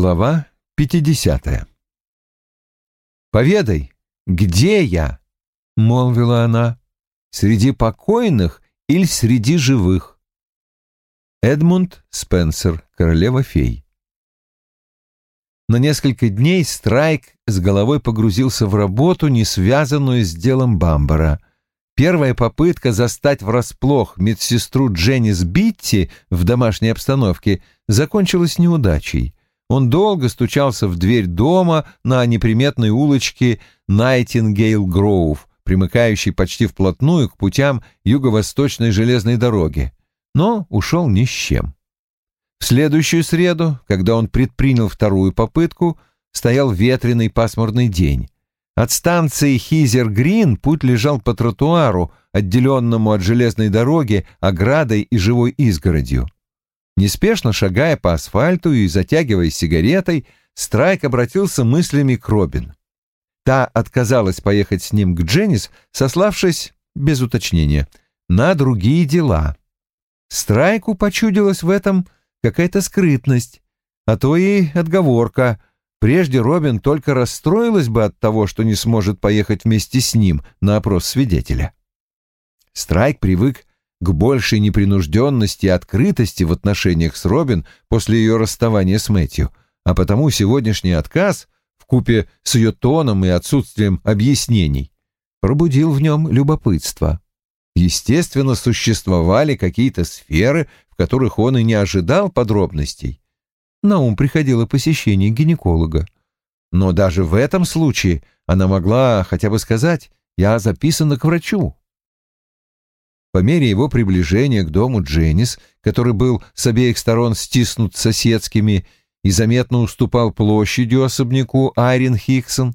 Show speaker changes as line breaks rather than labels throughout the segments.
Глава 50 «Поведай, где я?» — молвила она. «Среди покойных или среди живых?» Эдмунд Спенсер, королева-фей. На несколько дней Страйк с головой погрузился в работу, не связанную с делом Бамбара. Первая попытка застать врасплох медсестру Дженнис Битти в домашней обстановке закончилась неудачей. Он долго стучался в дверь дома на неприметной улочке Найтингейл-Гроув, примыкающей почти вплотную к путям юго-восточной железной дороги, но ушел ни с чем. В следующую среду, когда он предпринял вторую попытку, стоял ветреный пасмурный день. От станции Хизер-Грин путь лежал по тротуару, отделенному от железной дороги оградой и живой изгородью. Неспешно шагая по асфальту и затягиваясь сигаретой, Страйк обратился мыслями к Робин. Та отказалась поехать с ним к Дженнис, сославшись, без уточнения, на другие дела. Страйку почудилась в этом какая-то скрытность, а то и отговорка. Прежде Робин только расстроилась бы от того, что не сможет поехать вместе с ним на опрос свидетеля. Страйк привык к большей непринужденности и открытости в отношениях с Робин после ее расставания с Мэтью, а потому сегодняшний отказ, в купе с ее тоном и отсутствием объяснений, пробудил в нем любопытство. Естественно, существовали какие-то сферы, в которых он и не ожидал подробностей. На ум приходило посещение гинеколога. Но даже в этом случае она могла хотя бы сказать «я записана к врачу». По мере его приближения к дому Дженнис, который был с обеих сторон стиснут соседскими и заметно уступал площадью особняку Айрин Хиксон,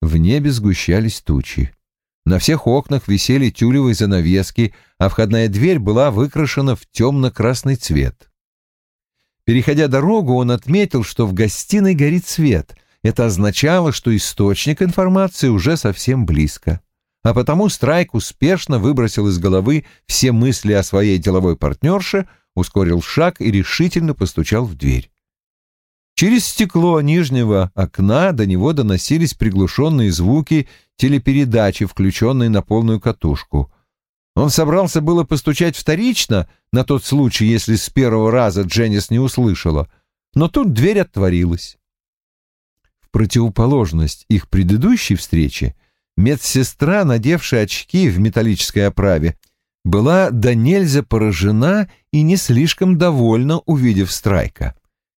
в небе сгущались тучи. На всех окнах висели тюлевые занавески, а входная дверь была выкрашена в темно-красный цвет. Переходя дорогу, он отметил, что в гостиной горит свет. Это означало, что источник информации уже совсем близко а потому Страйк успешно выбросил из головы все мысли о своей деловой партнерше, ускорил шаг и решительно постучал в дверь. Через стекло нижнего окна до него доносились приглушенные звуки телепередачи, включенной на полную катушку. Он собрался было постучать вторично, на тот случай, если с первого раза Дженнис не услышала, но тут дверь отворилась. В противоположность их предыдущей встрече Медсестра, надевшая очки в металлической оправе, была до нельзя поражена и не слишком довольна, увидев Страйка.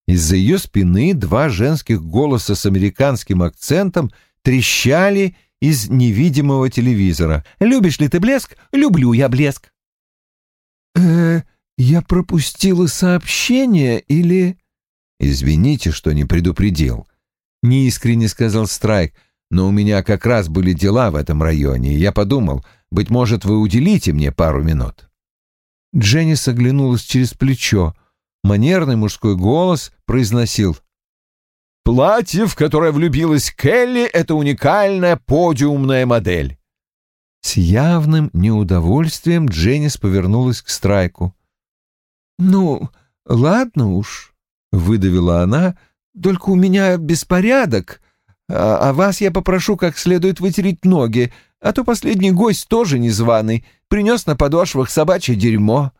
Из-за ее спины два женских голоса с американским акцентом трещали из невидимого телевизора. «Любишь ли ты блеск? Люблю я блеск». «Э, я пропустила сообщение или...» «Извините, что не предупредил», — неискренне сказал Страйк но у меня как раз были дела в этом районе, и я подумал, быть может, вы уделите мне пару минут». Дженни оглянулась через плечо. Манерный мужской голос произносил «Платье, в которое влюбилась Келли, — это уникальная подиумная модель». С явным неудовольствием Дженнис повернулась к Страйку. «Ну, ладно уж», — выдавила она, — «только у меня беспорядок. А, а вас я попрошу как следует вытереть ноги, а то последний гость тоже незваный, принес на подошвах собачье дерьмо.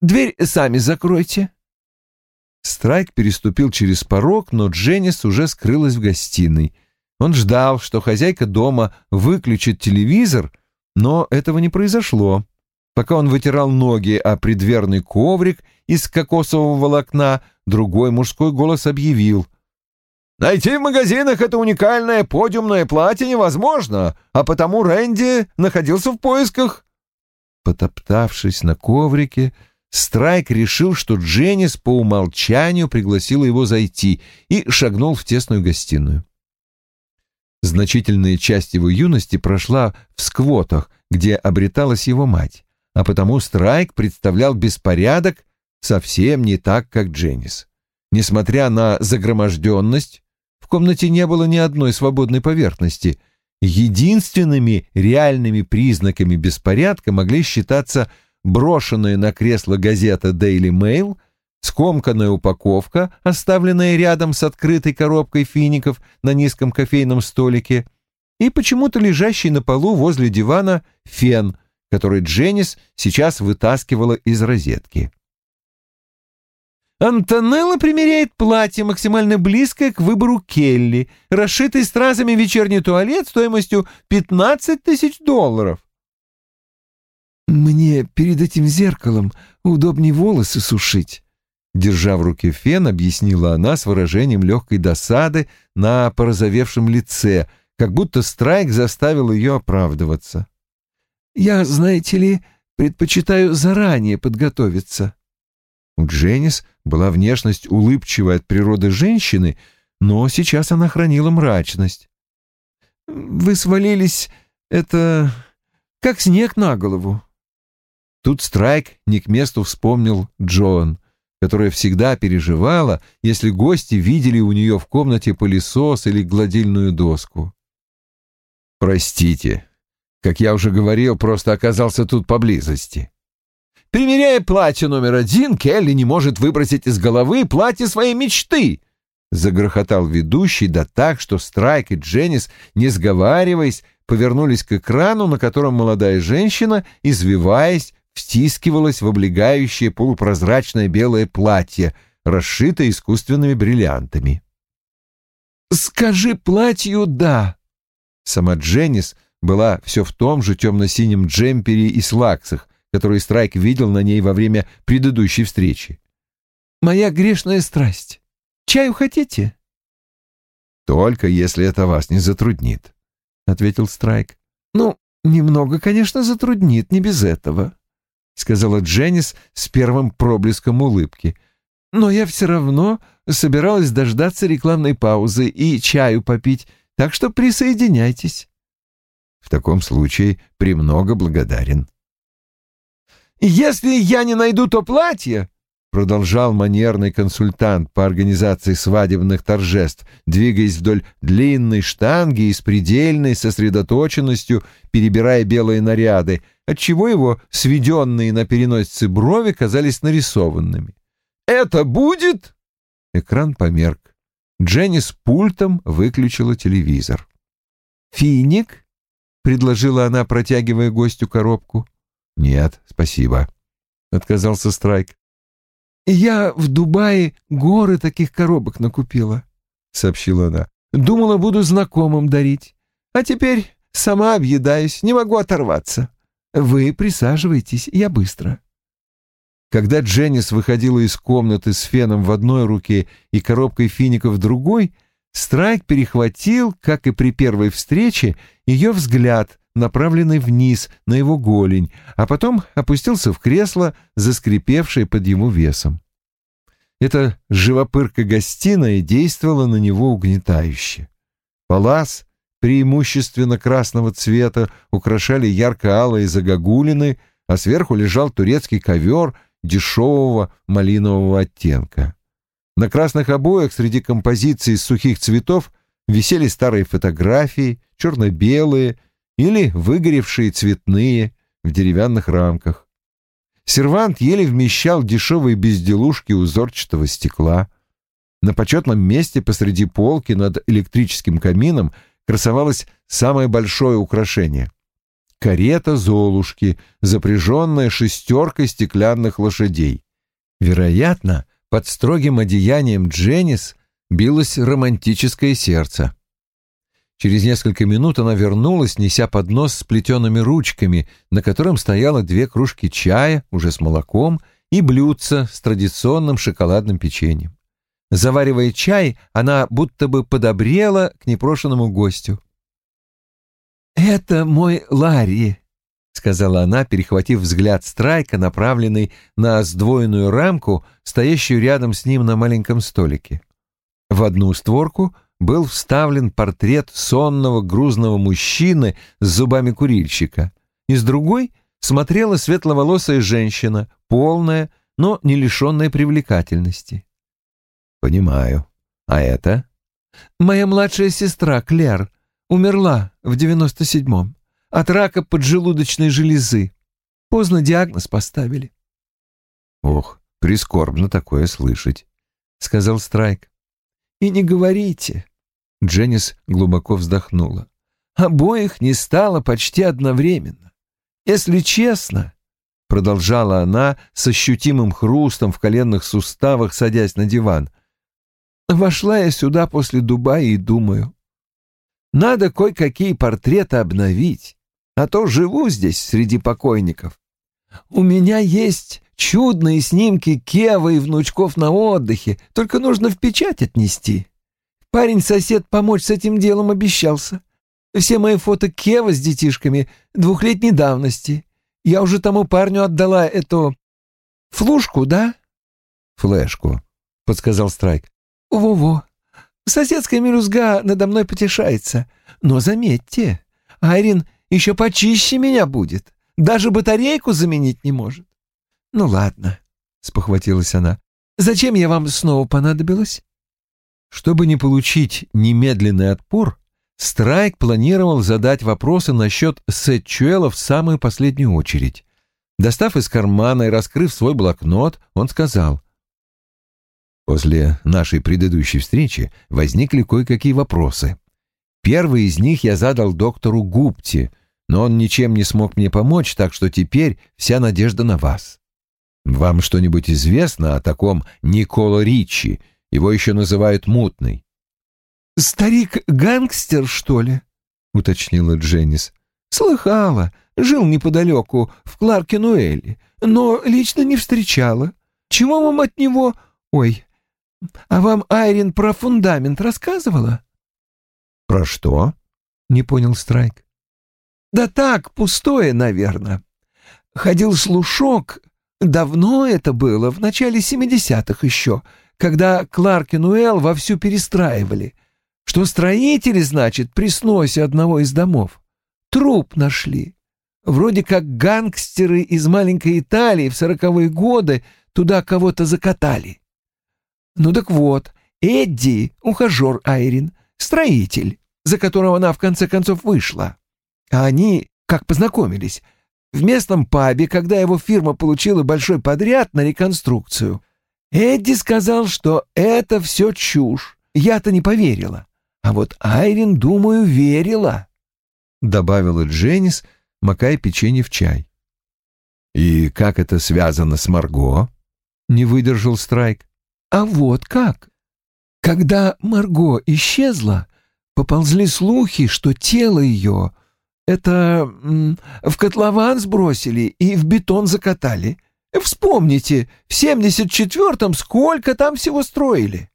Дверь сами закройте». Страйк переступил через порог, но Дженнис уже скрылась в гостиной. Он ждал, что хозяйка дома выключит телевизор, но этого не произошло. Пока он вытирал ноги о предверный коврик из кокосового волокна, другой мужской голос объявил. Найти в магазинах это уникальное подиумное платье невозможно, а потому Рэнди находился в поисках. Потоптавшись на коврике, Страйк решил, что Дженнис по умолчанию пригласила его зайти и шагнул в тесную гостиную. Значительная часть его юности прошла в сквотах, где обреталась его мать, а потому Страйк представлял беспорядок совсем не так, как Дженнис. Несмотря на загроможденность, в комнате не было ни одной свободной поверхности. Единственными реальными признаками беспорядка могли считаться брошенная на кресло газета Daily Mail, скомканная упаковка, оставленная рядом с открытой коробкой фиников на низком кофейном столике, и почему-то лежащий на полу возле дивана фен, который Дженнис сейчас вытаскивала из розетки. Антонелла примеряет платье, максимально близкое к выбору Келли, расшитый стразами вечерний туалет стоимостью 15 тысяч долларов.
«Мне перед этим зеркалом удобнее волосы сушить», — держа в руке фен, объяснила она с выражением легкой досады на порозовевшем лице, как будто Страйк заставил ее оправдываться. «Я, знаете ли, предпочитаю заранее подготовиться». У Дженнис была внешность улыбчивой от природы женщины, но сейчас она хранила мрачность. «Вы свалились, это... как снег на голову». Тут Страйк не к месту вспомнил Джоан, которая всегда переживала, если гости видели у нее в комнате пылесос или гладильную доску. «Простите, как я уже говорил, просто оказался тут поблизости», Примеряя платье номер один, Келли не может выбросить из головы платье своей мечты. Загрохотал ведущий, да так, что Страйк и Дженнис, не сговариваясь, повернулись к экрану, на котором молодая женщина, извиваясь, втискивалась в облегающее полупрозрачное белое платье, расшитое искусственными бриллиантами. «Скажи платью «да». Сама Дженнис была все в том же темно-синем джемпере и слаксах, который Страйк видел на ней во время предыдущей встречи. «Моя грешная страсть. Чаю хотите?» «Только если это вас не затруднит», — ответил Страйк. «Ну, немного, конечно, затруднит, не без этого», — сказала Дженнис с первым проблеском улыбки. «Но я все равно собиралась дождаться рекламной паузы и чаю попить, так что присоединяйтесь». «В таком случае премного благодарен», «Если я не найду то платье», — продолжал манерный консультант по организации свадебных торжеств, двигаясь вдоль длинной штанги и с предельной сосредоточенностью перебирая белые наряды, отчего его сведенные на переносице брови казались нарисованными. «Это будет?» Экран померк. Дженни с пультом выключила телевизор. «Финик?» — предложила она, протягивая гостю коробку. «Нет, спасибо», — отказался Страйк. «Я в Дубае горы таких коробок накупила», — сообщила она. «Думала, буду знакомым дарить. А теперь сама объедаюсь, не могу оторваться. Вы присаживайтесь, я быстро». Когда Дженнис выходила из комнаты с феном в одной руке и коробкой фиников в другой, Страйк перехватил, как и при первой встрече, ее взгляд, направленный вниз на его голень, а потом опустился в кресло, заскрипевшее под его весом. Эта живопырка гостиная действовала на него угнетающе. Палас, преимущественно красного цвета, украшали ярко-алые загогулины, а сверху лежал турецкий ковер дешевого малинового оттенка. На красных обоях среди композиций из сухих цветов висели старые фотографии, черно-белые, или выгоревшие цветные в деревянных рамках. Сервант еле вмещал дешевые безделушки узорчатого стекла. На почетном месте посреди полки над электрическим камином красовалось самое большое украшение — карета Золушки, запряженная шестеркой стеклянных лошадей. Вероятно, под строгим одеянием Дженнис билось романтическое сердце. Через несколько минут она вернулась, неся поднос с плетеными ручками, на котором стояло две кружки чая, уже с молоком, и блюдце с традиционным шоколадным печеньем. Заваривая чай, она будто бы подобрела к непрошенному гостю. «Это мой Ларри», — сказала она, перехватив взгляд Страйка, направленный на сдвоенную рамку, стоящую рядом с ним на маленьком столике. В одну створку — был вставлен портрет сонного грузного мужчины с зубами курильщика. Из другой смотрела светловолосая женщина, полная, но не лишенная привлекательности. «Понимаю. А это?» «Моя младшая сестра, Клер, умерла в девяносто седьмом от рака поджелудочной железы. Поздно диагноз поставили».
«Ох, Прискорбно такое слышать, — сказал Страйк.
И не говорите. Дженнис глубоко вздохнула. Обоих не стало почти одновременно. Если честно, — продолжала она с ощутимым хрустом в коленных суставах, садясь на диван, — вошла я сюда после Дубая и думаю, надо кое-какие портреты обновить, а то живу здесь среди покойников. У меня есть чудные снимки Кева и внучков на отдыхе, только нужно в печать отнести. Парень-сосед помочь с этим делом обещался. Все мои фото Кева с детишками двухлетней давности. Я уже тому парню отдала эту... флушку, да?
Флешку, подсказал Страйк.
Во-во. Соседская мелюзга надо мной потешается. Но заметьте, Айрин еще почище меня будет. Даже батарейку заменить не может. Ну ладно, спохватилась она. Зачем я вам снова понадобилась?
Чтобы не получить немедленный отпор, Страйк планировал задать вопросы насчет Сетчуэла в самую последнюю очередь. Достав из кармана и раскрыв свой блокнот, он сказал. «После нашей предыдущей встречи возникли кое-какие вопросы. Первый из них я задал доктору Гупти, но он ничем не смог мне помочь, так что теперь вся надежда на вас. Вам что-нибудь известно о таком Николо Ричи? Его еще называют Мутный».
«Старик-гангстер, что ли?» — уточнила Дженнис. «Слыхала. Жил неподалеку, в Кларке-Нуэле, но лично не встречала. Чего вам от него... Ой, а вам Айрин про фундамент рассказывала?»
«Про что?» — не понял Страйк.
«Да так, пустое, наверное. Ходил слушок. Давно это было, в начале семидесятых еще, когда Кларк и Нуэлл вовсю перестраивали что строители, значит, при сносе одного из домов труп нашли. Вроде как гангстеры из маленькой Италии в сороковые годы туда кого-то закатали. Ну так вот, Эдди, ухажер Айрин, строитель, за которого она в конце концов вышла. А они, как познакомились, в местном пабе, когда его фирма получила большой подряд на реконструкцию. Эдди сказал, что это все чушь. Я-то не поверила. А вот Айрин, думаю, верила, — добавила Дженнис, макая печенье в чай.
«И как это связано с Марго?» — не выдержал Страйк.
«А вот как. Когда Марго исчезла, поползли слухи, что тело ее это в котлован сбросили и в бетон закатали. Вспомните, в семьдесят четвертом сколько там всего строили?»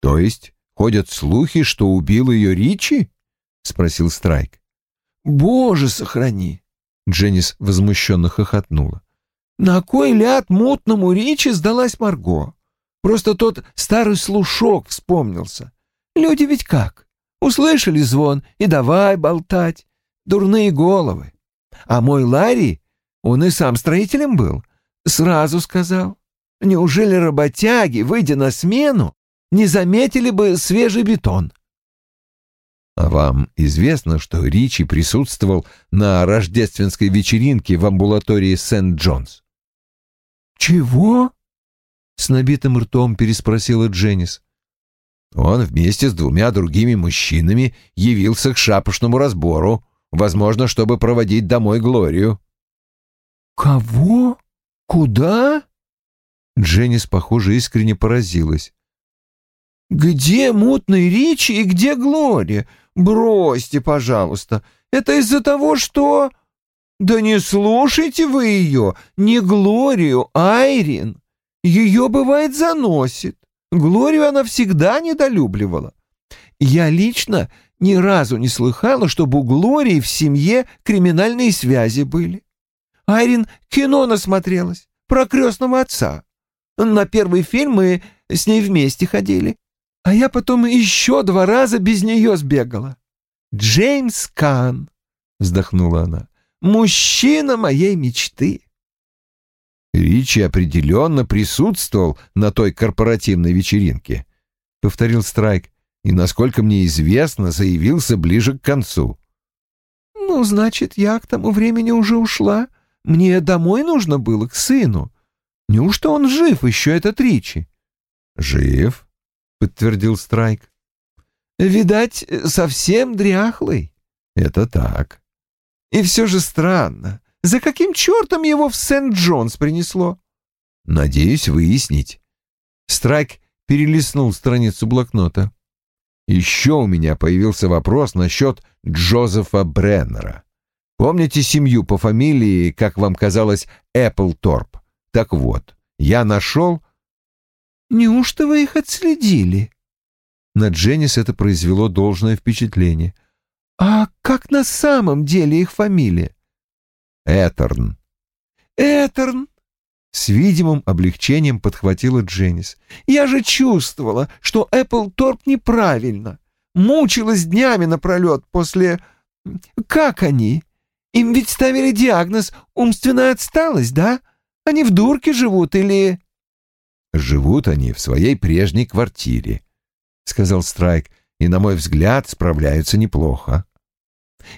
«То есть Ходят слухи, что убил ее Ричи? спросил Страйк.
Боже, сохрани! Дженнис возмущенно хохотнула. На кой ляд мутному Ричи сдалась Марго? Просто тот старый слушок вспомнился. Люди ведь как? Услышали звон и давай болтать. Дурные головы. А мой Ларри, он и сам строителем был, сразу сказал. Неужели работяги, выйдя на смену, не заметили бы свежий бетон.
А вам известно, что Ричи присутствовал на рождественской вечеринке в амбулатории Сент-Джонс?
Чего? С набитым ртом переспросила Дженнис.
Он вместе с двумя другими мужчинами явился к шапошному разбору, возможно, чтобы проводить домой Глорию.
Кого? Куда?
Дженнис, похоже, искренне поразилась.
«Где мутный Ричи и где Глория? Бросьте, пожалуйста. Это из-за того, что...» «Да не слушайте вы ее, не Глорию, а Айрин. Ее, бывает, заносит. Глорию она всегда недолюбливала. Я лично ни разу не слыхала, чтобы у Глории в семье криминальные связи были. Айрин кино насмотрелась про крестного отца. На первый фильм мы с ней вместе ходили. А я потом еще два раза без нее сбегала. Джеймс Кан, вздохнула она, мужчина моей мечты.
Ричи определенно присутствовал на той корпоративной вечеринке, повторил Страйк, и, насколько мне известно, заявился ближе к концу.
Ну, значит, я к тому времени уже ушла. Мне домой нужно было, к сыну. Неужто он жив еще, этот Ричи?
Жив, подтвердил Страйк.
Видать, совсем дряхлый.
Это так.
И все же странно. За каким чертом его в Сент-Джонс принесло?
Надеюсь выяснить.
Страйк перелистнул страницу блокнота.
Еще у меня появился вопрос насчет Джозефа Бреннера. Помните семью по фамилии, как вам казалось, Эпплторп? Так вот, я нашел...
Неужто вы их отследили?
На Дженнис это произвело должное впечатление.
А как на самом деле их фамилия?
Этерн.
Этерн? С видимым облегчением подхватила Дженнис. «Я же чувствовала, что Эпплторп неправильно. Мучилась днями напролет после... Как они? Им ведь ставили диагноз «умственная отсталость», да? Они в дурке живут или...»
«Живут они в своей прежней квартире», — сказал Страйк, «и, на мой взгляд, справляются неплохо».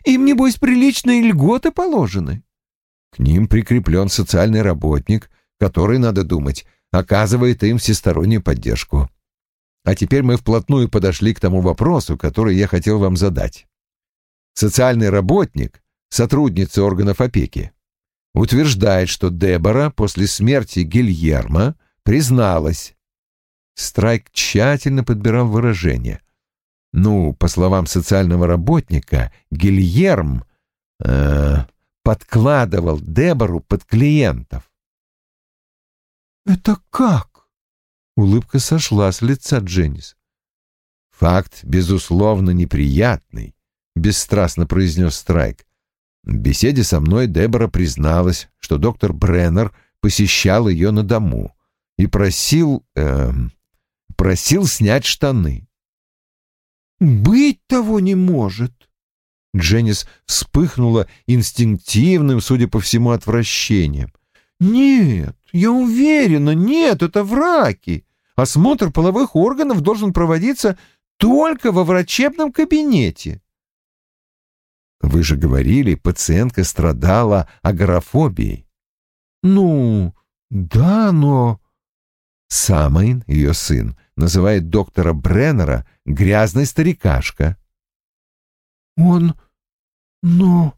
«Им, небось, приличные льготы положены?»
«К ним прикреплен социальный работник, который, надо думать, оказывает им всестороннюю поддержку. А теперь мы вплотную подошли к тому вопросу, который я хотел вам задать. Социальный работник, сотрудница органов опеки, утверждает, что Дебора после смерти Гильермо призналась. Страйк тщательно подбирал выражение. Ну, по словам социального работника, Гильерм э, подкладывал Дебору под клиентов.
«Это как?» Улыбка сошла с лица Дженнис.
«Факт, безусловно, неприятный», — бесстрастно произнес Страйк. В беседе со мной Дебора призналась, что доктор Бреннер посещал ее на дому и просил... Э, просил снять штаны.
«Быть того не может!»
Дженнис вспыхнула инстинктивным, судя по всему, отвращением.
«Нет, я уверена, нет, это враки. Осмотр половых органов должен проводиться только во врачебном кабинете».
«Вы же говорили, пациентка страдала агорафобией».
«Ну, да, но...»
Самайн, ее сын, называет доктора Бреннера грязной старикашка.
«Он... но...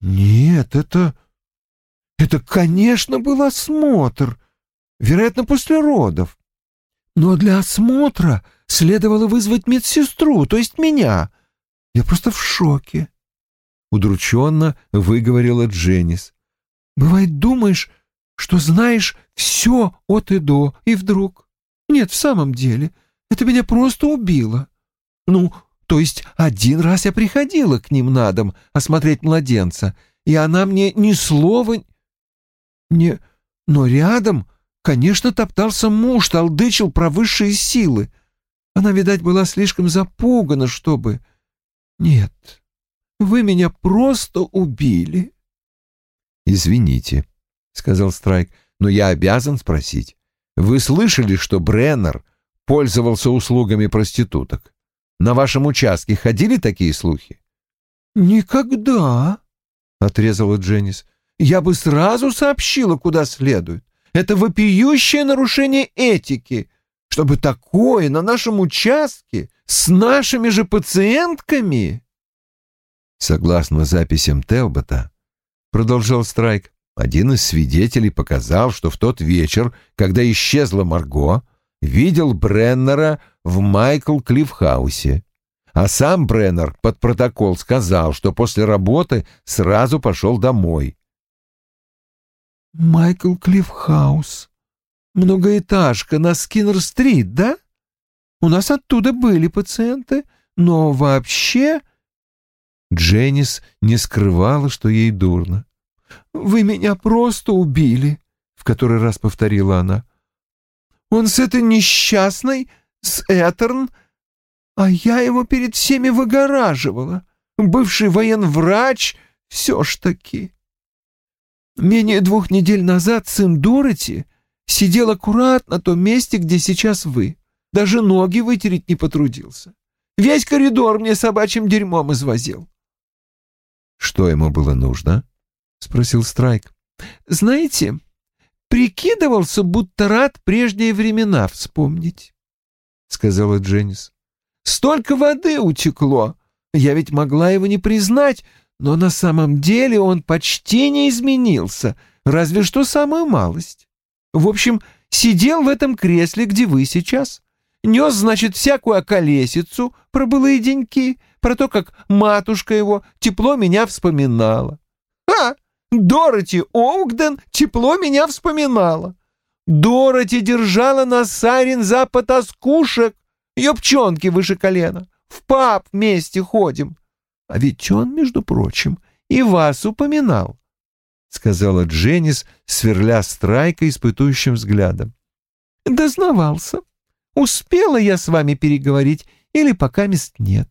нет, это...» Это, конечно, был осмотр, вероятно, после родов. Но для осмотра следовало вызвать медсестру, то есть меня. Я просто в шоке. Удрученно выговорила Дженнис. Бывает, думаешь, что знаешь все от и до, и вдруг... Нет, в самом деле, это меня просто убило. Ну, то есть один раз я приходила к ним на дом осмотреть младенца, и она мне ни слова не... Но рядом, конечно, топтался муж, толдычил про высшие силы. Она, видать, была слишком запугана, чтобы... Нет, вы меня просто убили.
«Извините», — сказал Страйк, — «но я обязан спросить. Вы слышали, что Бреннер пользовался услугами проституток? На вашем участке ходили такие слухи?»
«Никогда», — отрезала Дженнис я бы сразу сообщила, куда следует. Это вопиющее нарушение этики, чтобы такое на нашем участке с нашими же пациентками.
Согласно записям Телбота, продолжал Страйк, один из свидетелей показал, что в тот вечер, когда исчезла Марго, видел Бреннера в Майкл Клиффхаусе. А сам Бреннер под протокол сказал, что после работы сразу пошел домой.
Майкл Клиффхаус. Многоэтажка на Скиннер-стрит, да? У нас оттуда были пациенты, но вообще...» Дженнис не скрывала, что ей дурно. «Вы меня просто убили», — в который раз повторила она. «Он с этой несчастной, с Этерн, а я его перед всеми выгораживала. Бывший военврач все ж таки». Менее двух недель назад сын Дороти сидел аккуратно на том месте, где сейчас вы. Даже ноги вытереть не потрудился. Весь коридор мне собачьим дерьмом извозил.
— Что ему было нужно? — спросил Страйк.
— Знаете, прикидывался, будто рад прежние времена вспомнить, — сказала Дженнис. Столько воды утекло. Я ведь могла его не признать, но на самом деле он почти не изменился, разве что самую малость. В общем, сидел в этом кресле, где вы сейчас. Нес, значит, всякую околесицу про былые деньки, про то, как матушка его тепло меня вспоминала. А, Дороти Оугден тепло меня вспоминала. Дороти держала на Сайрин за потаскушек, ее пчонки выше колена. В паб вместе ходим. А ведь он, между прочим, и вас упоминал, — сказала Дженнис, сверля страйка испытующим взглядом. Дознавался. Успела я с вами переговорить или пока мест нет.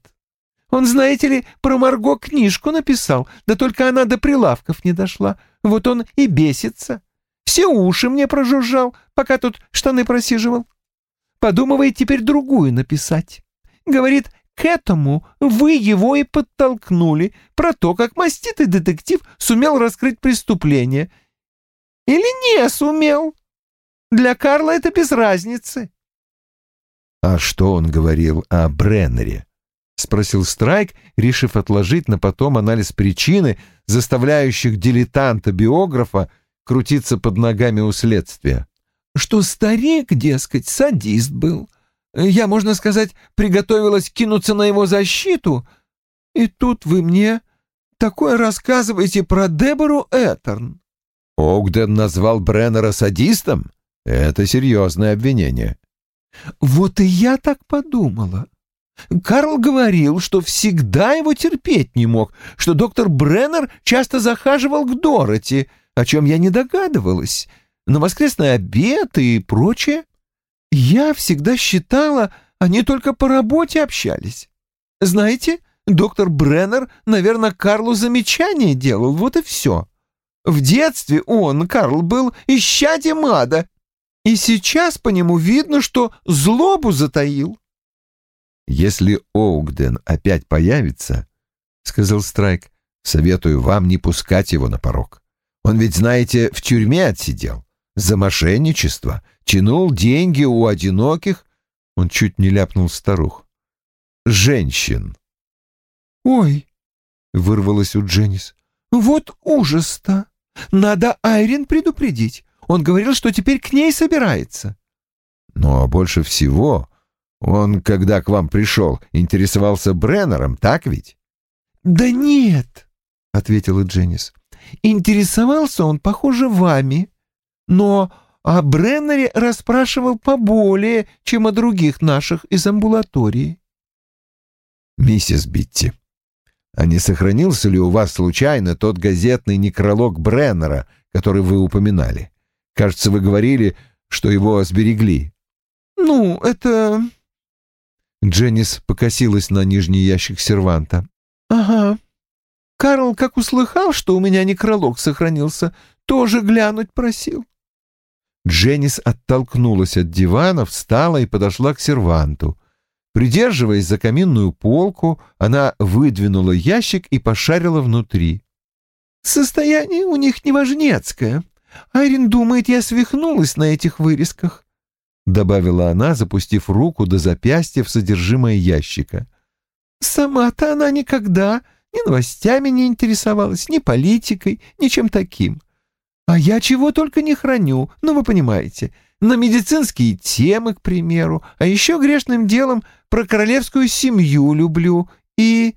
Он, знаете ли, про Марго книжку написал, да только она до прилавков не дошла. Вот он и бесится. Все уши мне прожужжал, пока тут штаны просиживал. Подумывает теперь другую написать. Говорит, к этому вы его и подтолкнули, про то, как маститый детектив сумел раскрыть преступление. Или не сумел. Для Карла это без разницы.
— А что он говорил о Бреннере? — спросил Страйк, решив отложить на потом анализ причины, заставляющих дилетанта-биографа крутиться под ногами у следствия.
— Что старик, дескать, садист был, я, можно сказать, приготовилась кинуться на его защиту, и тут вы мне такое рассказываете про Дебору Этерн.
Огден назвал Бреннера садистом? Это серьезное обвинение.
Вот и я так подумала. Карл говорил, что всегда его терпеть не мог, что доктор Бреннер часто захаживал к Дороти, о чем я не догадывалась, на воскресный обед и прочее. Я всегда считала, они только по работе общались. Знаете, доктор Бреннер, наверное, Карлу замечание делал, вот и все. В детстве он, Карл, был исчадием ада, и сейчас по нему видно, что злобу затаил.
«Если Оугден опять появится, — сказал Страйк, — советую вам не пускать его на порог. Он ведь, знаете, в тюрьме отсидел за мошенничество, тянул деньги у одиноких, он чуть не ляпнул старух, женщин.
«Ой!» — вырвалось у Дженнис. «Вот ужас-то! Надо Айрин предупредить. Он говорил, что теперь к ней собирается».
«Но больше всего он, когда к вам пришел, интересовался Бреннером, так ведь?»
«Да нет!» — ответила Дженнис. «Интересовался он, похоже, вами но о Бреннере расспрашивал поболее, чем о других наших из амбулатории.
«Миссис Битти, а не сохранился ли у вас случайно тот газетный некролог Бреннера, который вы упоминали? Кажется, вы говорили, что его сберегли».
«Ну, это...»
Дженнис покосилась на нижний ящик серванта.
«Ага. Карл, как услыхал, что у меня некролог сохранился, тоже глянуть просил.
Дженнис оттолкнулась от дивана, встала и подошла к серванту. Придерживаясь за каминную полку, она выдвинула ящик и пошарила внутри.
«Состояние у них неважнецкое. Айрин думает, я свихнулась на этих вырезках», — добавила она, запустив руку до запястья в содержимое ящика. «Сама-то она никогда ни новостями не интересовалась, ни политикой, ни чем таким. А я чего только не храню, ну вы понимаете, на медицинские темы, к примеру, а еще грешным делом про королевскую семью люблю и...»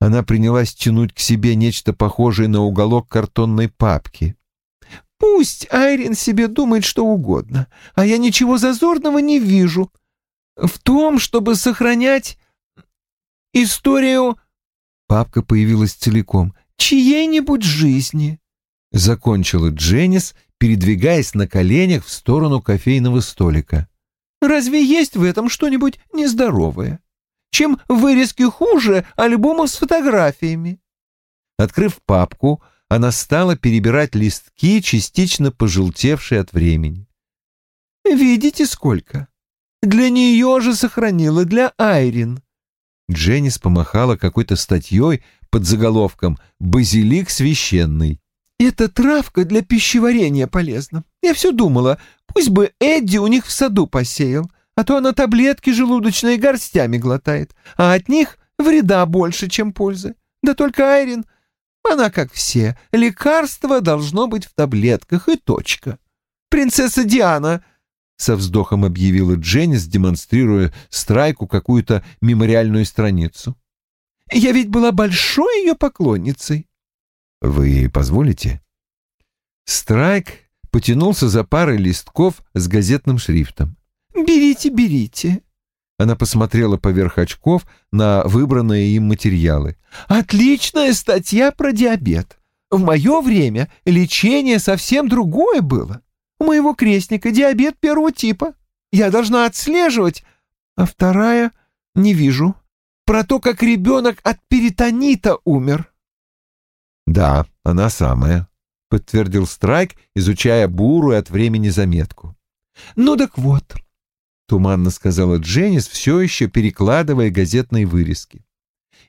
Она принялась тянуть к себе нечто похожее на уголок картонной папки.
«Пусть Айрин себе думает что угодно, а я ничего зазорного не вижу. В том, чтобы сохранять историю...» Папка появилась целиком. «Чьей-нибудь жизни».
— закончила Дженнис, передвигаясь на коленях в сторону кофейного столика.
«Разве есть в этом что-нибудь нездоровое? Чем вырезки хуже альбомов с фотографиями?»
Открыв папку, она стала перебирать листки, частично пожелтевшие от времени.
«Видите, сколько? Для нее же сохранила, для Айрин».
Дженнис помахала какой-то статьей под заголовком «Базилик священный».
«Эта травка для пищеварения полезна. Я все думала, пусть бы Эдди у них в саду посеял, а то она таблетки желудочные горстями глотает, а от них вреда больше, чем пользы. Да только Айрин, она как все, лекарство должно быть в таблетках и точка. Принцесса Диана со вздохом объявила Дженнис, демонстрируя Страйку какую-то мемориальную страницу. «Я ведь была большой ее поклонницей».
«Вы позволите?» Страйк потянулся за парой листков с газетным шрифтом.
«Берите, берите».
Она посмотрела поверх очков на выбранные им материалы.
«Отличная статья про диабет. В мое время лечение совсем другое было. У моего крестника диабет первого типа. Я должна отслеживать, а вторая не вижу. Про то, как ребенок от перитонита умер.
Да, она самая, подтвердил Страйк, изучая бурую от времени заметку.
Ну так вот,
туманно сказала Дженнис, все еще перекладывая газетные вырезки.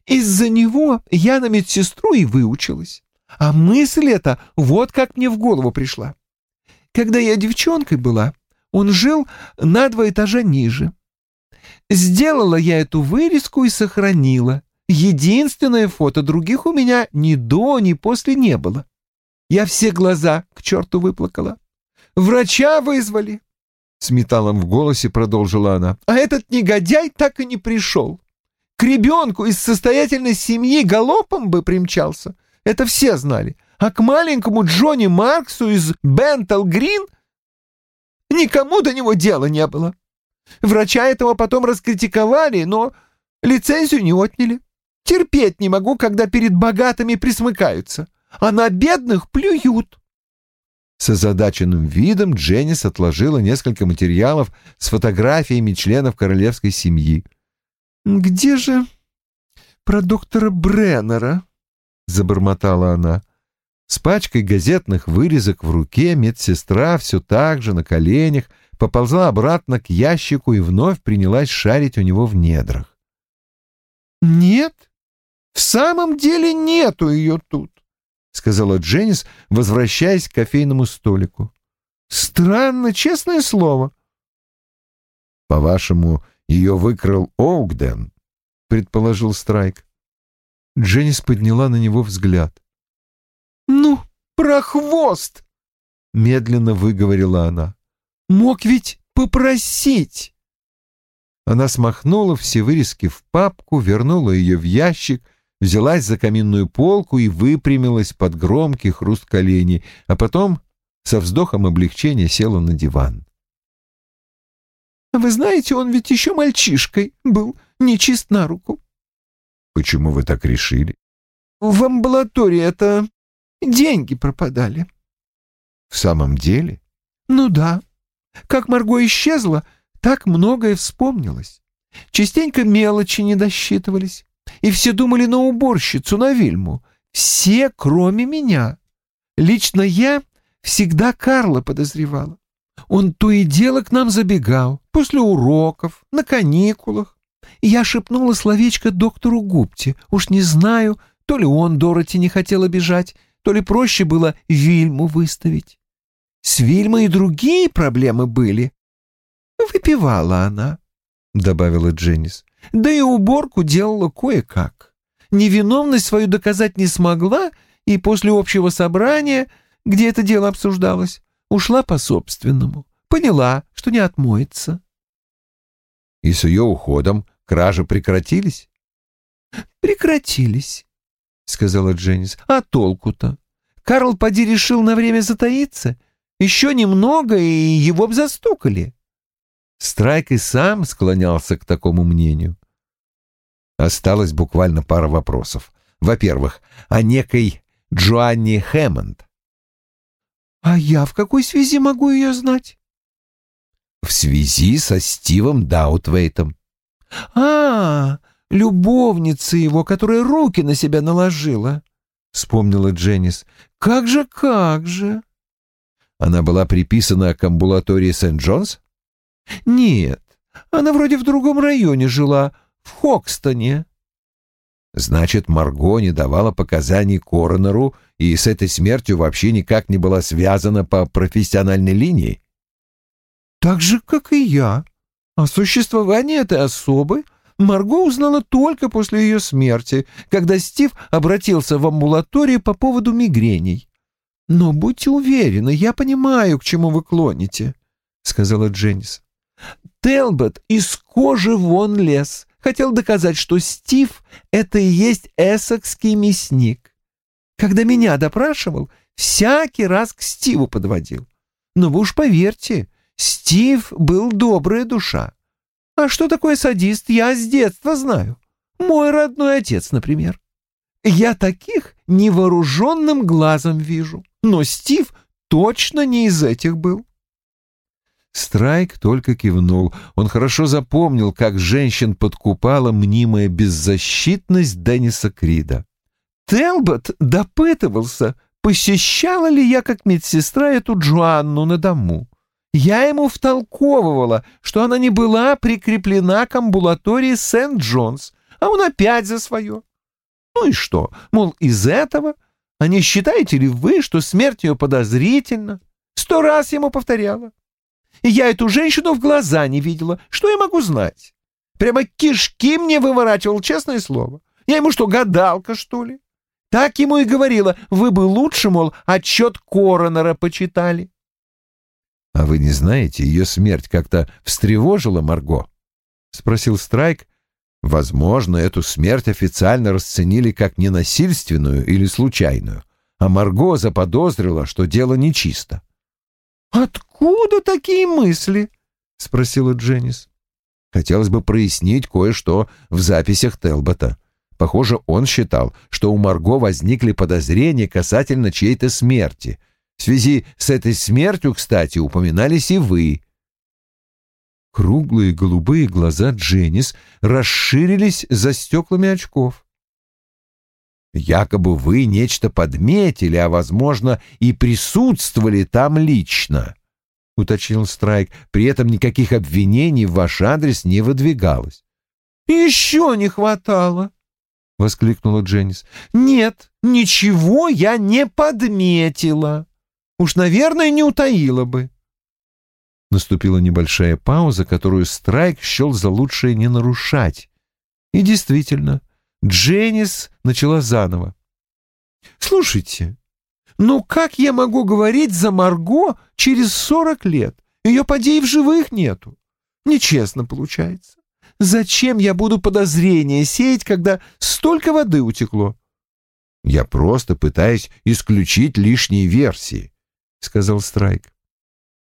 Из-за него я на медсестру и выучилась. А мысль эта вот как мне в голову пришла. Когда я девчонкой была, он жил на два этажа ниже. Сделала я эту вырезку и сохранила. Единственное фото других у меня ни до, ни после не было. Я все глаза к черту выплакала. Врача вызвали. С металлом в голосе продолжила она. А этот негодяй так и не пришел. К ребенку из состоятельной семьи галопом бы примчался. Это все знали а к маленькому Джонни Марксу из Бентл Грин никому до него дела не было. Врача этого потом раскритиковали, но лицензию не отняли. Терпеть не могу, когда перед богатыми присмыкаются, а на бедных плюют.
С озадаченным видом Дженнис отложила несколько материалов с фотографиями членов королевской семьи.
«Где же про доктора Бреннера?» — забормотала она.
С пачкой газетных вырезок в руке медсестра все так же на коленях поползла обратно к ящику и вновь принялась шарить у него в недрах.
«Нет, в самом деле нету ее тут», — сказала Дженнис, возвращаясь к кофейному столику. «Странно, честное слово».
«По-вашему, ее выкрал Оугден?» — предположил Страйк.
Дженнис подняла на него взгляд. «Ну, прохвост!» — медленно выговорила она. «Мог ведь попросить!»
Она смахнула все вырезки в папку, вернула ее в ящик, взялась за каминную полку и выпрямилась под громкий хруст коленей, а потом со вздохом облегчения села на диван.
«Вы знаете, он ведь еще мальчишкой был, нечист на руку».
«Почему вы так решили?»
«В амбулатории это Деньги пропадали.
В самом деле?
Ну да. Как Марго исчезла, так многое вспомнилось. Частенько мелочи не досчитывались. И все думали на уборщицу, на Вильму. Все, кроме меня. Лично я всегда Карла подозревала. Он то и дело к нам забегал, после уроков, на каникулах. Я шепнула словечко доктору Гупте. Уж не знаю, то ли он Дороти не хотел обижать, то ли проще было Вильму выставить. С Вильмой и другие проблемы были. Выпивала она, — добавила Дженнис, — да и уборку делала кое-как. Невиновность свою доказать не смогла, и после общего собрания, где это дело обсуждалось, ушла по-собственному. Поняла, что не отмоется.
И с ее уходом кражи прекратились?
Прекратились. — сказала Дженнис. «А толку-то? Карл поди решил на время затаиться. Еще немного, и его б застукали».
Страйк и сам склонялся к такому мнению. Осталось буквально пара вопросов. Во-первых, о некой Джоанне Хэммонд.
«А я в какой связи могу ее знать?»
«В связи со Стивом Даутвейтом».
«А, любовница его, которая руки на себя наложила», — вспомнила Дженнис. «Как же, как же!»
Она была приписана к амбулатории Сент-Джонс?
«Нет, она вроде в другом районе жила, в Хокстоне».
Значит, Марго не давала показаний коронеру и с этой смертью вообще никак не была связана по профессиональной линии?
Так же, как и я. О существовании этой особы Марго узнала только после ее смерти, когда Стив обратился в амбулаторию по поводу мигрений. «Но будьте уверены, я понимаю, к чему вы клоните», — сказала Дженнис. «Телбот из кожи вон лез, хотел доказать, что Стив — это и есть эссекский мясник. Когда меня допрашивал, всякий раз к Стиву подводил. Но вы уж поверьте, Стив был добрая душа. А что такое садист, я с детства знаю. Мой родной отец, например. Я таких невооруженным глазом вижу, но Стив точно не из этих был.
Страйк только кивнул. Он хорошо запомнил, как женщин подкупала мнимая беззащитность Денниса Крида.
Телбот допытывался, посещала ли я как медсестра эту Джоанну на дому. Я ему втолковывала, что она не была прикреплена к амбулатории Сент-Джонс, а он опять за свое. Ну и что, мол, из этого? А не считаете ли вы, что смерть ее подозрительна? Сто раз ему повторяла. И я эту женщину в глаза не видела. Что я могу знать? Прямо кишки мне выворачивал, честное слово. Я ему что, гадалка, что ли? Так ему и говорила, вы бы лучше, мол, отчет коронера почитали.
— А вы не знаете, ее смерть как-то встревожила Марго? — спросил Страйк. Возможно, эту смерть официально расценили как ненасильственную или случайную, а Марго заподозрила, что дело нечисто.
«Откуда такие мысли?» — спросила Дженнис.
Хотелось бы прояснить кое-что в записях Телбота. Похоже, он считал, что у Марго возникли подозрения касательно чьей-то смерти. В связи с этой смертью, кстати, упоминались и вы.
Круглые голубые глаза Дженнис расширились за стеклами очков.
Якобы вы нечто подметили, а, возможно, и присутствовали там лично, — уточнил Страйк. При этом никаких обвинений в ваш адрес не выдвигалось.
— Еще не хватало, — воскликнула Дженнис. — Нет, ничего я не подметила. Уж, наверное, не утаила бы.
Наступила небольшая пауза, которую Страйк счел за лучшее не нарушать. И действительно, — Дженнис начала заново.
«Слушайте, ну как я могу говорить за Марго через сорок лет? Ее поди в живых нету. Нечестно получается. Зачем я буду подозрения сеять, когда столько воды утекло?»
«Я просто пытаюсь исключить лишние версии», — сказал Страйк.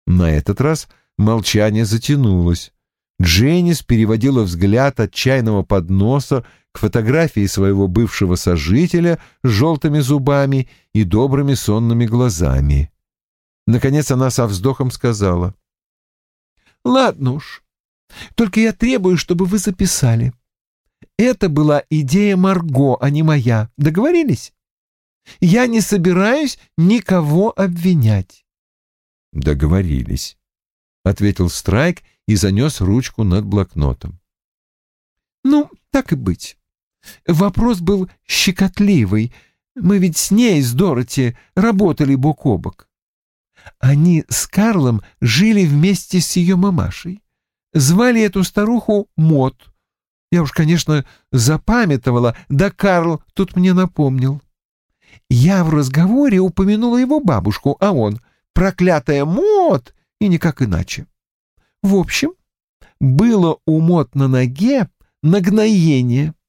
На этот раз молчание затянулось. Дженнис переводила взгляд от чайного подноса к фотографии своего бывшего сожителя с желтыми зубами и добрыми сонными глазами. Наконец она со вздохом сказала.
«Ладно уж, только я требую, чтобы вы записали. Это была идея Марго, а не моя. Договорились? Я не собираюсь никого обвинять».
«Договорились», — ответил Страйк и занес ручку над блокнотом.
«Ну, так и быть. Вопрос был щекотливый. Мы ведь с ней, с Дороти, работали бок о бок. Они с Карлом жили вместе с ее мамашей. Звали эту старуху Мот. Я уж, конечно, запамятовала, да Карл тут мне напомнил. Я в разговоре упомянула его бабушку, а он — проклятая Мот, и никак иначе. В общем, было у Мот на ноге нагноение —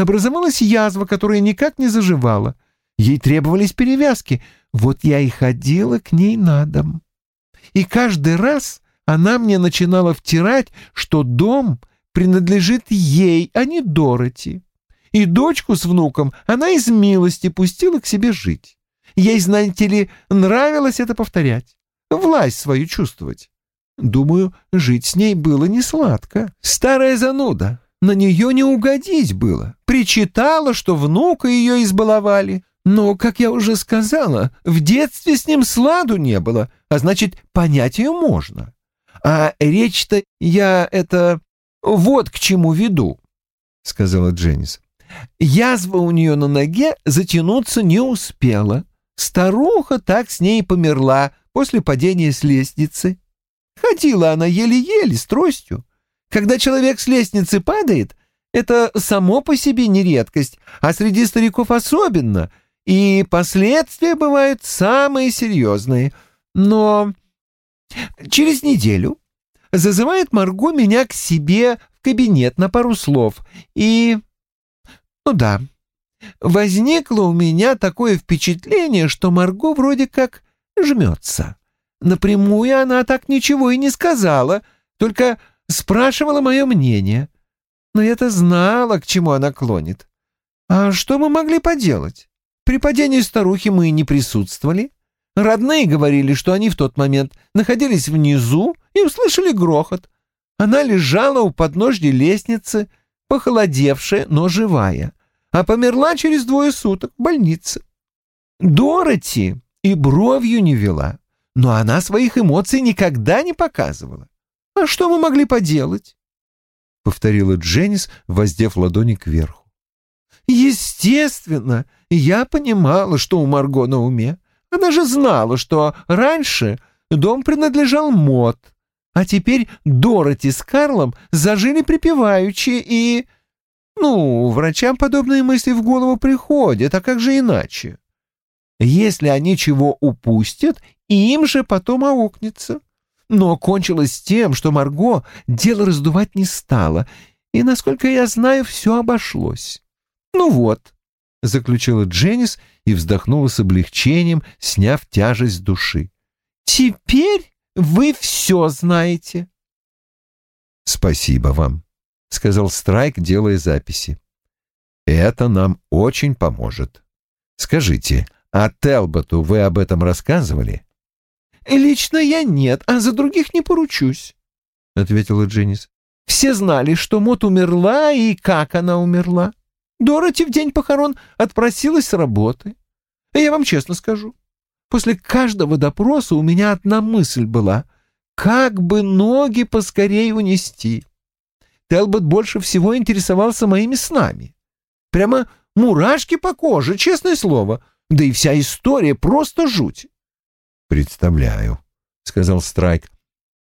Образовалась язва, которая никак не заживала. Ей требовались перевязки. Вот я и ходила к ней на дом. И каждый раз она мне начинала втирать, что дом принадлежит ей, а не Дороти. И дочку с внуком она из милости пустила к себе жить. Ей, знаете ли, нравилось это повторять, власть свою чувствовать. Думаю, жить с ней было не сладко. Старая зануда, на нее не угодить было. Причитала, что внука ее избаловали. Но, как я уже сказала, в детстве с ним сладу не было, а значит, понять ее можно. А речь-то я это... вот к чему веду, — сказала Дженнис. Язва у нее на ноге затянуться не успела. Старуха так с ней померла после падения с лестницы. Ходила она еле-еле с тростью. Когда человек с лестницы падает, это само по себе не редкость, а среди стариков особенно, и последствия бывают самые серьезные. Но через неделю зазывает Марго меня к себе в кабинет на пару слов, и... Ну да, возникло у меня такое впечатление, что Марго вроде как жмется. Напрямую она так ничего и не сказала, только спрашивала мое мнение. Но я-то знала, к чему она клонит. А что мы могли поделать? При падении старухи мы не присутствовали. Родные говорили, что они в тот момент находились внизу и услышали грохот. Она лежала у подножья лестницы, похолодевшая, но живая, а померла через двое суток в больнице. Дороти и бровью не вела, но она своих эмоций никогда не показывала. А что мы могли поделать? — повторила Дженнис, воздев ладони кверху. Естественно, я понимала, что у Марго на уме. Она же знала, что раньше дом принадлежал Мот, а теперь Дороти с Карлом зажили припеваючи и... Ну, врачам подобные мысли в голову приходят, а как же иначе? Если они чего упустят, им же потом аукнется. Но кончилось тем, что Марго дело раздувать не стала, и, насколько я знаю, все обошлось. Ну вот, — заключила Дженнис и вздохнула с облегчением, сняв тяжесть души. «Теперь вы все знаете».
«Спасибо вам», — сказал Страйк, делая записи. «Это нам очень поможет. Скажите, а Телботу вы об этом рассказывали?»
«Лично я нет, а за других не поручусь», — ответила Дженнис. «Все знали, что Мот умерла и как она умерла. Дороти в день похорон отпросилась с работы. Я вам честно скажу, после каждого допроса у меня одна мысль была — как бы ноги поскорее унести. Телбот больше всего интересовался моими снами. Прямо мурашки по коже, честное слово. Да и вся история просто жуть.
«Представляю», — сказал Страйк.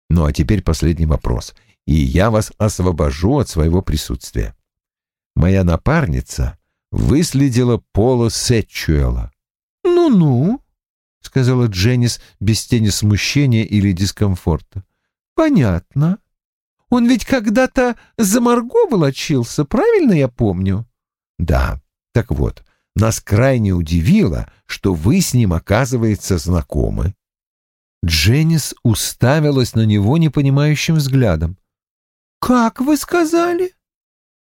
«Ну а теперь последний вопрос, и я вас освобожу от своего присутствия моя напарница выследила Пола Сетчуэла.
«Ну-ну», — сказала Дженнис без тени смущения или дискомфорта. «Понятно. Он ведь когда-то за Марго волочился, правильно я помню?»
«Да. Так вот, нас крайне удивило, что вы с ним, оказывается, знакомы».
Дженнис уставилась на него непонимающим взглядом. «Как вы сказали?»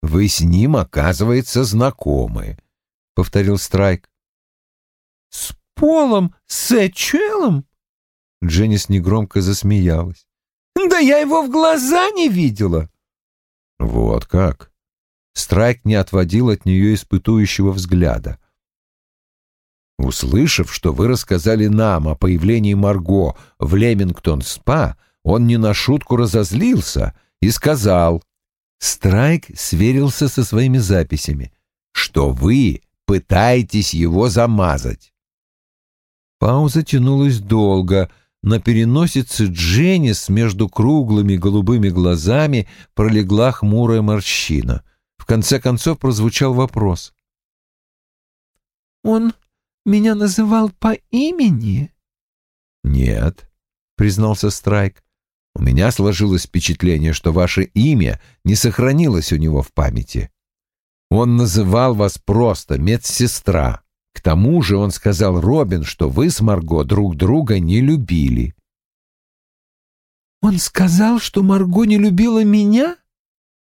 Вы с ним, оказывается, знакомы, — повторил Страйк.
— С Полом Сэтчуэлом?
Дженнис негромко засмеялась.
— Да я его в глаза не видела.
— Вот как. Страйк не отводил от нее испытующего взгляда. Услышав, что вы рассказали нам о появлении Марго в Лемингтон-спа, он не на шутку разозлился и сказал, Страйк сверился со своими записями, что вы пытаетесь его замазать. Пауза тянулась долго. На переносице Дженнис между круглыми голубыми глазами пролегла хмурая морщина. В конце концов прозвучал вопрос.
«Он меня называл по имени?»
«Нет», — признался Страйк. У меня сложилось впечатление, что ваше имя не сохранилось у него в памяти. Он называл вас просто медсестра. К тому же он сказал Робин, что вы с Марго друг друга не любили.
«Он сказал, что Марго не любила меня?»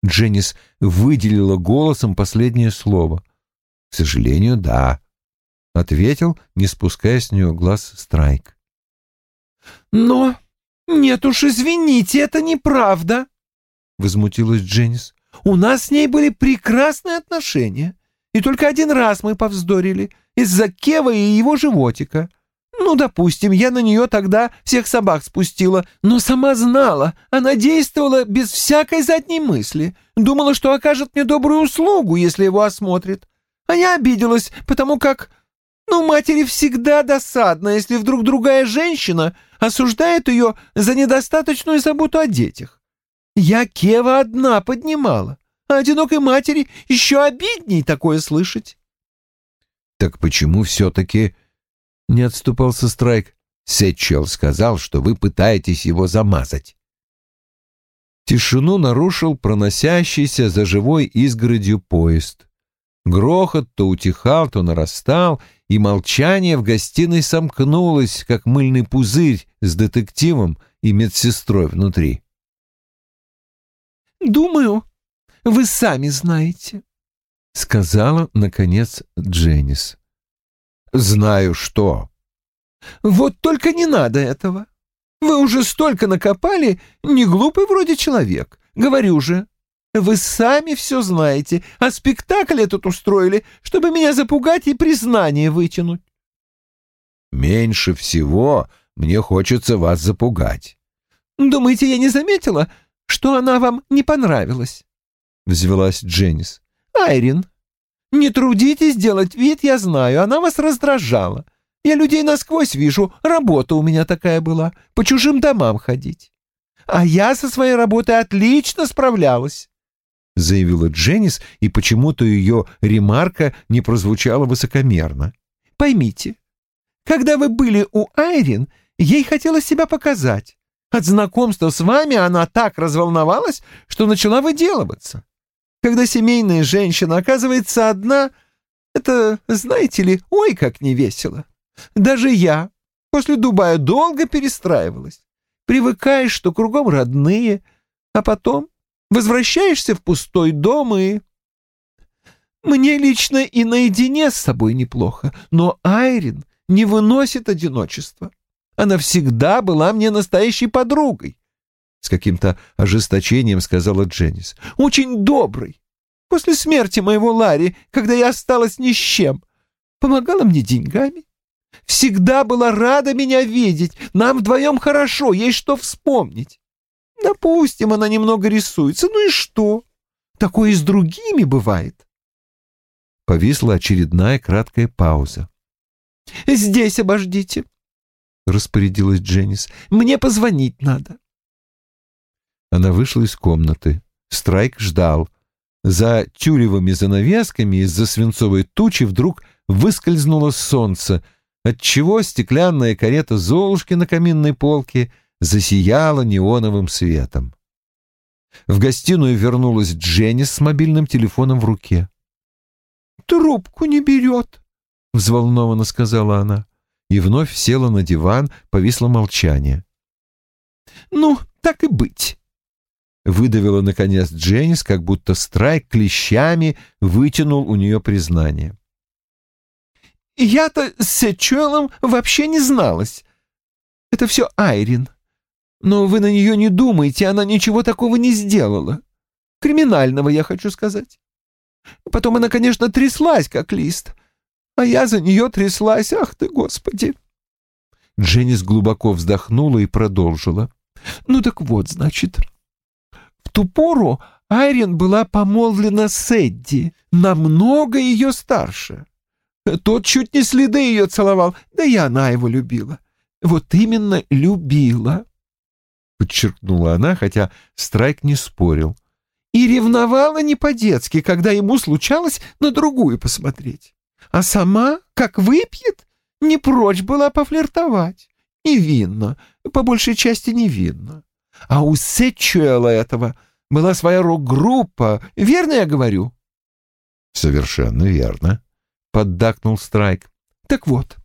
Дженнис выделила голосом последнее слово. «К сожалению, да», — ответил, не спуская с нее глаз Страйк.
«Но «Нет уж, извините, это неправда», — возмутилась Дженнис. «У нас с ней были прекрасные отношения, и только один раз мы повздорили из-за Кева и его животика. Ну, допустим, я на нее тогда всех собак спустила, но сама знала, она действовала без всякой задней мысли. Думала, что окажет мне добрую услугу, если его осмотрит. А я обиделась, потому как... Ну, матери всегда досадно, если вдруг другая женщина осуждает ее за недостаточную заботу о детях. Я Кева одна поднимала, а одинокой матери еще обидней такое слышать.
Так почему все-таки не отступался Страйк? Сетчел сказал, что вы пытаетесь его замазать. Тишину нарушил проносящийся за живой изгородью поезд. Грохот то утихал, то нарастал, и молчание в гостиной сомкнулось, как мыльный пузырь с детективом и медсестрой внутри.
«Думаю, вы сами знаете», — сказала, наконец, Дженнис.
«Знаю что».
«Вот только не надо этого. Вы уже столько накопали, не глупый вроде человек. Говорю же, вы сами все знаете, а спектакль этот устроили, чтобы меня запугать и признание вытянуть».
«Меньше всего мне хочется вас запугать».
«Думаете, я не заметила, что она вам не понравилась?» — взвелась Дженнис. «Айрин, не трудитесь делать вид, я знаю, она вас раздражала. Я людей насквозь вижу, работа у меня такая была, по чужим домам ходить. А я со своей работой отлично справлялась». — заявила Дженнис, и почему-то ее ремарка не прозвучала высокомерно. «Поймите, когда вы были у Айрин, ей хотелось себя показать. От знакомства с вами она так разволновалась, что начала выделываться. Когда семейная женщина оказывается одна, это, знаете ли, ой, как невесело. Даже я после Дубая долго перестраивалась. Привыкаешь, что кругом родные, а потом возвращаешься в пустой дом и... Мне лично и наедине с собой неплохо, но Айрин не выносит одиночества. Она всегда была мне настоящей подругой. С каким-то ожесточением сказала Дженнис. Очень добрый. После смерти моего Ларри, когда я осталась ни с чем, помогала мне деньгами. Всегда была рада меня видеть. Нам вдвоем хорошо, есть что вспомнить. Допустим, она немного рисуется. Ну и что? Такое и с другими бывает. Повисла очередная краткая пауза. «Здесь обождите», — распорядилась Дженнис. «Мне позвонить надо». Она вышла из комнаты. Страйк ждал. За тюлевыми занавесками из-за свинцовой тучи вдруг выскользнуло солнце, отчего стеклянная карета Золушки на каминной полке засияла неоновым светом. В гостиную вернулась Дженнис с мобильным телефоном в руке. «Трубку не берет», — взволнованно сказала она и вновь села на диван, повисло молчание. «Ну, так и быть», — выдавила, наконец, Дженнис, как будто страйк клещами вытянул у нее признание. «Я-то с Сечуэлом вообще не зналась. Это все Айрин. Но вы на нее не думайте, она ничего такого не сделала. Криминального, я хочу сказать. Потом она, конечно, тряслась, как лист, а я за нее тряслась, ах ты, Господи!» Дженнис глубоко вздохнула и продолжила. «Ну так вот, значит, ту пору Айрин была помолвлена с Эдди, намного ее старше. Тот чуть не следы ее целовал, да и она его любила. Вот именно любила», — подчеркнула она, хотя Страйк не спорил. «И ревновала не по-детски, когда ему случалось на другую посмотреть а сама, как выпьет, не прочь была пофлиртовать. Невинно, по большей части невинно. А у Сетчуэла этого была своя рок-группа, верно я говорю? — Совершенно верно, — поддакнул Страйк. — Так вот,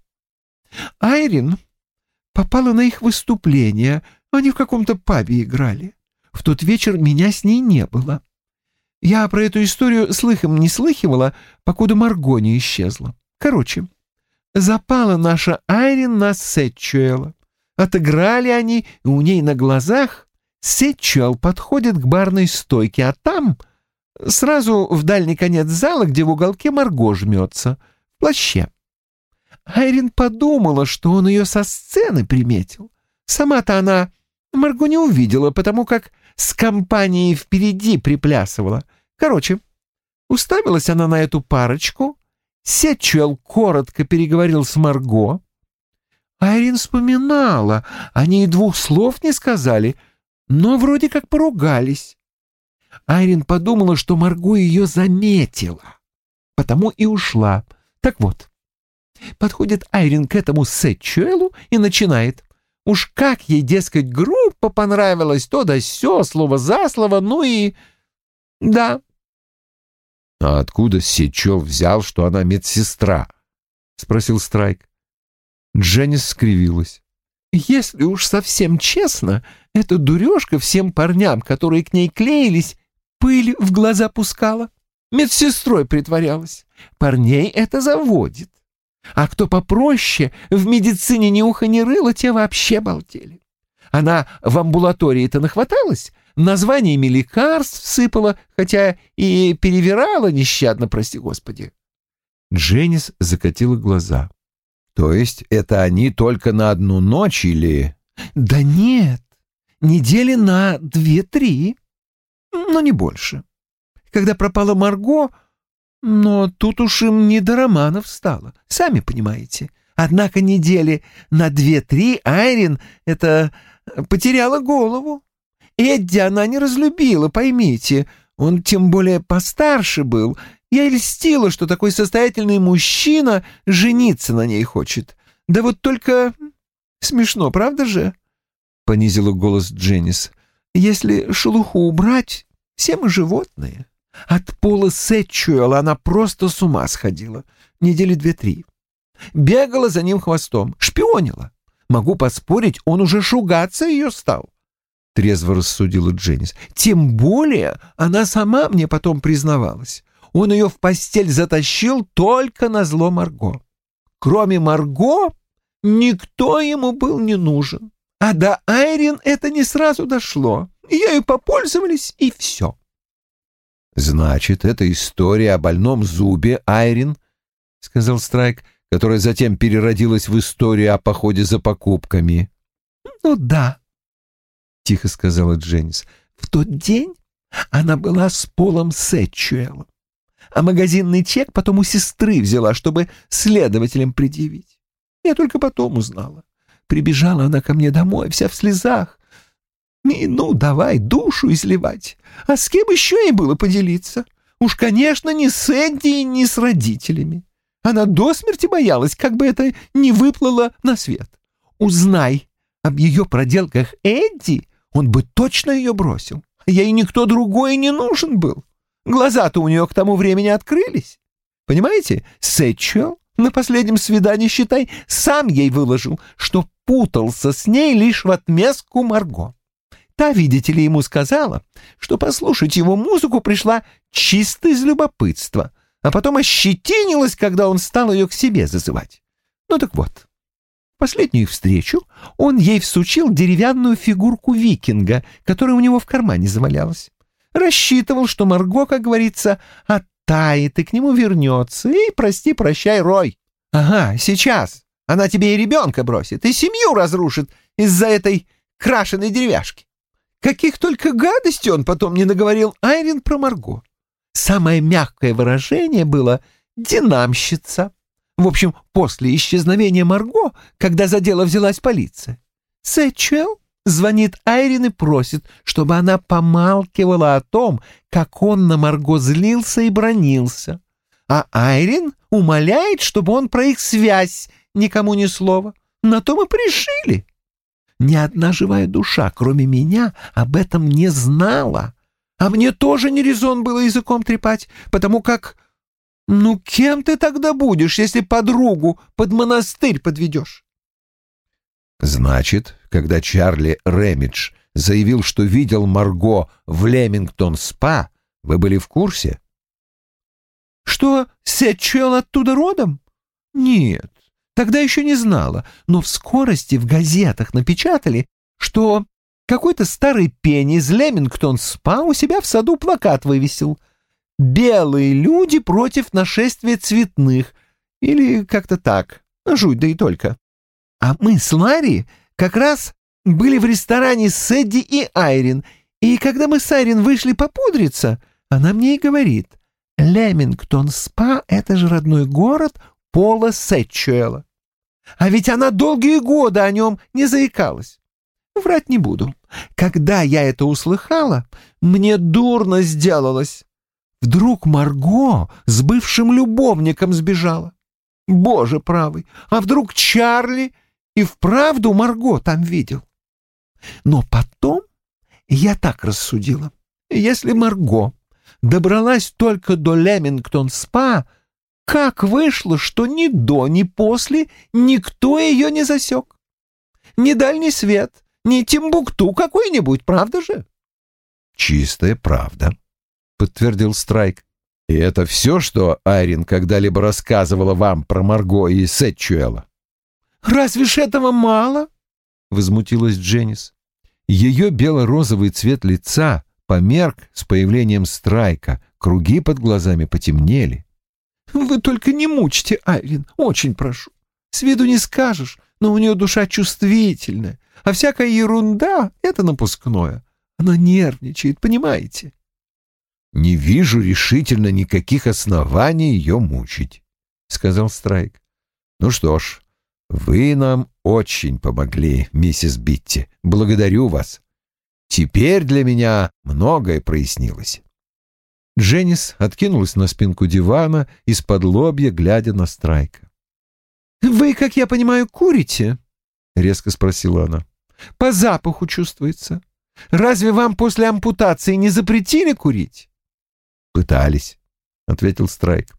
Айрин попала на их выступление, они в каком-то пабе играли. В тот вечер меня с ней не было. Я про эту историю слыхом не слыхивала, покуда Марго не исчезла. Короче, запала наша Айрин на Сетчуэла. Отыграли они, и у ней на глазах Сетчуэл подходит к барной стойке, а там, сразу в дальний конец зала, где в уголке Марго жмется, в плаще. Айрин подумала, что он ее со сцены приметил. Сама-то она Марго не увидела, потому как с компанией впереди приплясывала. Короче, уставилась она на эту парочку, Сетчуэлл коротко переговорил с Марго. Айрин вспоминала, они и двух слов не сказали, но вроде как поругались. Айрин подумала, что Марго ее заметила, потому и ушла. Так вот, подходит Айрин к этому Сетчуэлу и начинает. Уж как ей, дескать, группа понравилась, то да сё, слово за слово, ну и... Да,
«А откуда Сечев взял, что она медсестра?» — спросил Страйк.
Дженнис скривилась. «Если уж совсем честно, эта дурежка всем парням, которые к ней клеились, пыль в глаза пускала. Медсестрой притворялась. Парней это заводит. А кто попроще, в медицине ни уха ни рыла, те вообще болтели. Она в амбулатории-то нахваталась, названиями лекарств сыпала, хотя и перевирала нещадно, прости господи.
Дженнис закатила глаза. То есть это они только на одну ночь или...
Да нет, недели на две-три, но не больше. Когда пропала Марго, но тут уж им не до романов стало, сами понимаете. Однако недели на две-три Айрин это потеряла голову. Эдди она не разлюбила, поймите. Он тем более постарше был. Я льстила, что такой состоятельный мужчина жениться на ней хочет. Да вот только... Смешно, правда же?» Понизила голос Дженнис. «Если шелуху убрать, все мы животные. От пола Сетчуэлла она просто с ума сходила. Недели две-три. Бегала за ним хвостом, шпионила. Могу поспорить, он уже шугаться ее стал трезво рассудила Дженнис. Тем более она сама мне потом признавалась. Он ее в постель затащил только на зло Марго. Кроме Марго, никто ему был не нужен. А до Айрин это не сразу дошло. Ею попользовались, и все.
«Значит, это история о больном зубе, Айрин», — сказал Страйк, которая затем переродилась в историю о походе за покупками.
«Ну да», тихо сказала Дженнис. В тот день она была с Полом Сетчуэлом, а магазинный чек потом у сестры взяла, чтобы следователям предъявить. Я только потом узнала. Прибежала она ко мне домой, вся в слезах. И ну, давай душу изливать. А с кем еще ей было поделиться? Уж, конечно, не с Энди и не с родителями. Она до смерти боялась, как бы это не выплыло на свет. Узнай об ее проделках Эдди, он бы точно ее бросил. Ей никто другой не нужен был. Глаза-то у нее к тому времени открылись. Понимаете, Сэтчуэлл на последнем свидании, считай, сам ей выложил, что путался с ней лишь в отместку Марго. Та, видите ли, ему сказала, что послушать его музыку пришла чисто из любопытства, а потом ощетинилась, когда он стал ее к себе зазывать. Ну так вот, последнюю встречу он ей всучил деревянную фигурку викинга, которая у него в кармане завалялась. Рассчитывал, что Марго, как говорится, оттает и к нему вернется, и прости-прощай, Рой. Ага, сейчас. Она тебе и ребенка бросит, и семью разрушит из-за этой крашеной деревяшки. Каких только гадостей он потом не наговорил Айрин про Марго. Самое мягкое выражение было «динамщица». В общем, после исчезновения Марго, когда за дело взялась полиция, Сэтчуэлл звонит Айрин и просит, чтобы она помалкивала о том, как он на Марго злился и бронился. А Айрин умоляет, чтобы он про их связь никому ни слова. На то мы пришили. Ни одна живая душа, кроме меня, об этом не знала. А мне тоже не резон было языком трепать, потому как «Ну, кем ты тогда будешь, если подругу под монастырь подведешь?»
«Значит, когда Чарли Рэмидж заявил, что видел Марго в Лемингтон-спа, вы были в курсе?»
«Что, Сетчуэлл оттуда родом?» «Нет, тогда еще не знала, но в скорости в газетах напечатали, что какой-то старый пень из Лемингтон-спа у себя в саду плакат вывесил — белые люди против нашествия цветных, или как-то так, жуть да и только. А мы с Ларри как раз были в ресторане с Эдди и Айрин, И когда мы с Айрин вышли попудриться, она мне и говорит, Лемингтон-спа — это же родной город Пола Сетчуэла. А ведь она долгие годы о нем не заикалась. Врать не буду. Когда я это услыхала, мне дурно сделалось. Вдруг Марго с бывшим любовником сбежала. Боже правый, а вдруг Чарли и вправду Марго там видел? Но потом я так рассудила. Если Марго добралась только до Лемингтон-спа, как вышло, что ни до, ни после никто ее не засек? Ни дальний свет, ни Тимбукту какой-нибудь, правда же?
Чистая правда, подтвердил Страйк. И это все, что Айрин когда-либо рассказывала вам про Марго и Сетчуэла?
Разве ж этого мало? Возмутилась Дженнис.
Ее бело-розовый цвет лица померк с появлением Страйка, круги под глазами потемнели.
«Вы только не мучьте Айрин, очень прошу. С виду не скажешь, но у нее душа чувствительная, а всякая ерунда — это напускное. Она нервничает, понимаете?»
«Не вижу решительно никаких оснований ее мучить», — сказал Страйк. «Ну что ж, вы нам очень помогли, миссис Битти. Благодарю вас. Теперь для меня многое прояснилось». Дженнис откинулась на спинку дивана, из-под лобья глядя на Страйка.
«Вы, как я понимаю, курите?» — резко спросила она. «По запаху чувствуется. Разве вам после ампутации не запретили курить?»
«Пытались», — ответил Страйк.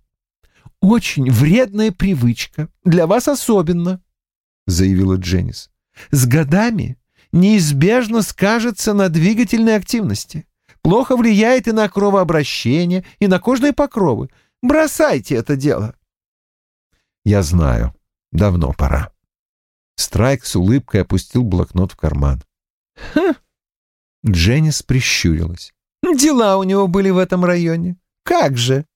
«Очень вредная привычка, для вас особенно», — заявила Дженнис. «С годами неизбежно скажется на двигательной активности плохо влияет и на кровообращение, и на кожные покровы. Бросайте это дело.
Я знаю. Давно пора. Страйк с улыбкой опустил блокнот в карман.
Ха! Дженнис прищурилась. Дела у него были в этом районе. Как же?